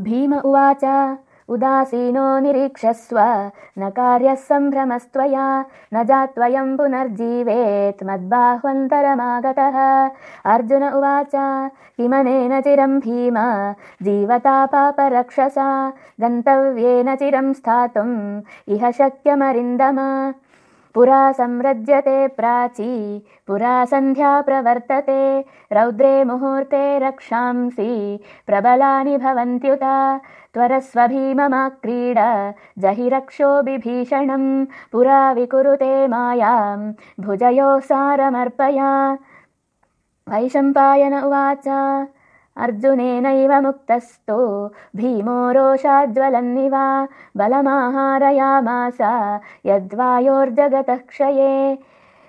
भीम उवाच। उदासीनो निरीक्षस्व। न कार्यः सम्भ्रमस्त्वया। न जात्वयम् पुनर्जीवेत्। मद्बाह्वन्तरमागतः अर्जुन उवाच। किमनेन चिरम् भीम। जीवता पापरक्षसा गन्तव्येन चिरम् स्थातुम्। इह शक्यमरिन्दम पुरा संरज्यते प्राची पुरा सन्ध्या प्रवर्तते रौद्रे मुहूर्ते रक्षांसि प्रबलानि भवन्त्युत त्वरस्वभीममाक्रीड जहि रक्षो बिभीषणम् पुरा विकुरुते मायाम् भुजयोः सारमर्पया। वैशम्पायन उवाच अर्जुनेनैव मुक्तस्तो। भीमो रोषाज्वलन्निवा बलमाहारयामास यद्वायोर्जगतः क्षये